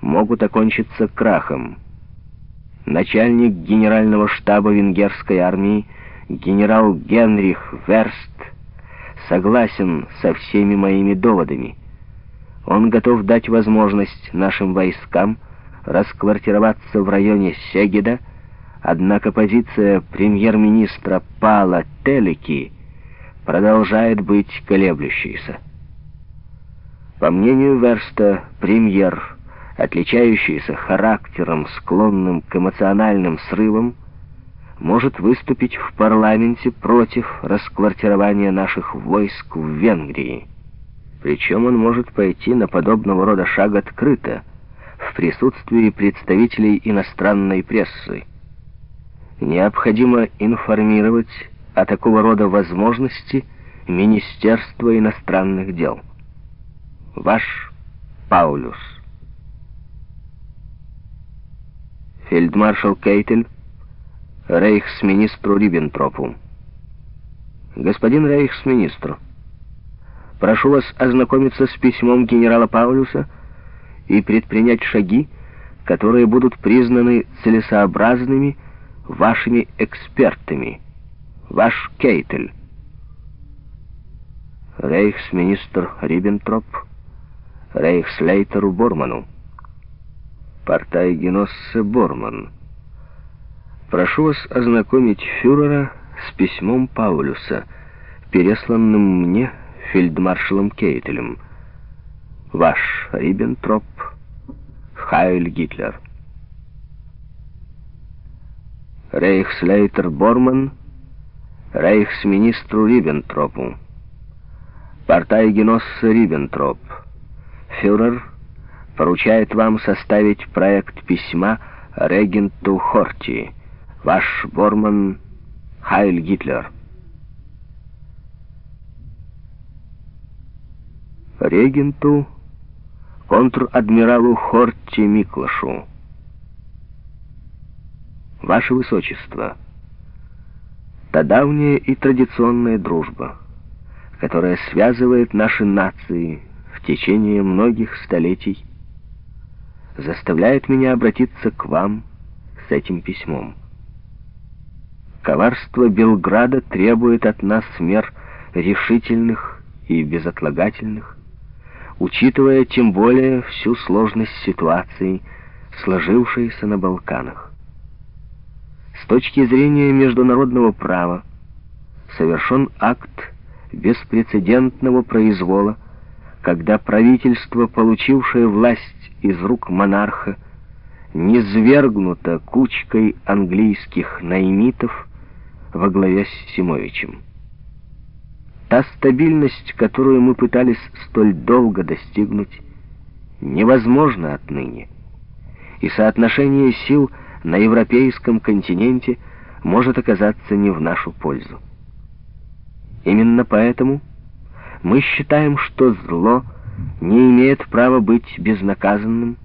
могут окончиться крахом. Начальник генерального штаба венгерской армии генерал Генрих Верст согласен со всеми моими доводами. Он готов дать возможность нашим войскам расквартироваться в районе Сегеда, однако позиция премьер-министра Пала Телеки продолжает быть колеблющейся. По мнению Верста, премьер, отличающийся характером, склонным к эмоциональным срывам, может выступить в парламенте против расквартирования наших войск в Венгрии. Причем он может пойти на подобного рода шаг открыто, в присутствии представителей иностранной прессы. Необходимо информировать о такого рода возможности Министерство иностранных дел. Ваш Паулюс. Фельдмаршал Кейтель рейхсминистру Риббентропу. Господин рейхсминистр, прошу вас ознакомиться с письмом генерала Паулюса и предпринять шаги, которые будут признаны целесообразными вашими экспертами. Ваш Кейтель. Рейхсминистр Риббентроп, рейхслейтеру Борману. Партайгеноссе Борман. Прошу вас ознакомить фюрера с письмом Паулюса, пересланным мне фельдмаршалом Кейтелем. Ваш Риббентроп, Хайль Гитлер. Рейхслейтер Борман, рейхсминистру Риббентропу. Партайгеноссе Риббентроп. Фюрер поручает вам составить проект письма регенту Хорти. Ваш Борман Хайль Гитлер. Регенту, контр-адмиралу Хорти Миклашу. Ваше Высочество, та давняя и традиционная дружба, которая связывает наши нации в течение многих столетий, заставляет меня обратиться к вам с этим письмом. Коварство Белграда требует от нас мер решительных и безотлагательных, учитывая тем более всю сложность ситуации, сложившейся на Балканах. С точки зрения международного права совершен акт беспрецедентного произвола, когда правительство, получившее власть из рук монарха, низвергнуто кучкой английских наймитов, во главе с Симовичем. Та стабильность, которую мы пытались столь долго достигнуть, невозможна отныне, и соотношение сил на европейском континенте может оказаться не в нашу пользу. Именно поэтому мы считаем, что зло не имеет права быть безнаказанным,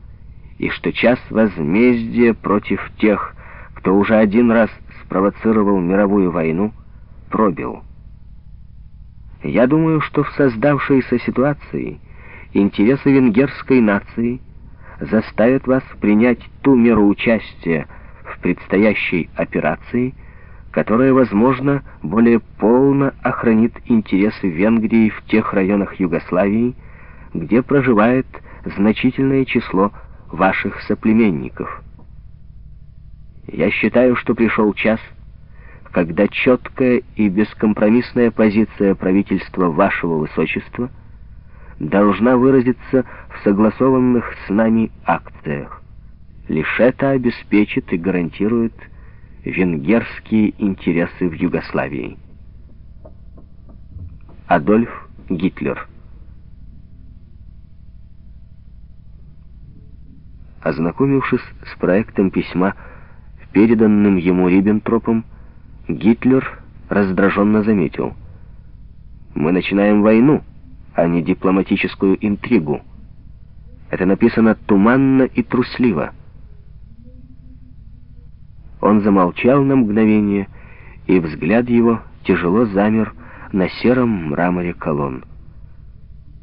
и что час возмездия против тех, кто уже один раз спровоцировал мировую войну, пробил. Я думаю, что в создавшейся ситуации интересы венгерской нации заставят вас принять ту меру участия в предстоящей операции, которая, возможно, более полно охранит интересы Венгрии в тех районах Югославии, где проживает значительное число ваших соплеменников. Я считаю, что пришел час, когда четкая и бескомпромиссная позиция правительства вашего высочества должна выразиться в согласованных с нами акциях. Лишь это обеспечит и гарантирует венгерские интересы в Югославии. Адольф Гитлер Ознакомившись с проектом письма переданным ему Риббентропом, Гитлер раздраженно заметил. «Мы начинаем войну, а не дипломатическую интригу. Это написано туманно и трусливо». Он замолчал на мгновение, и взгляд его тяжело замер на сером мраморе колонн.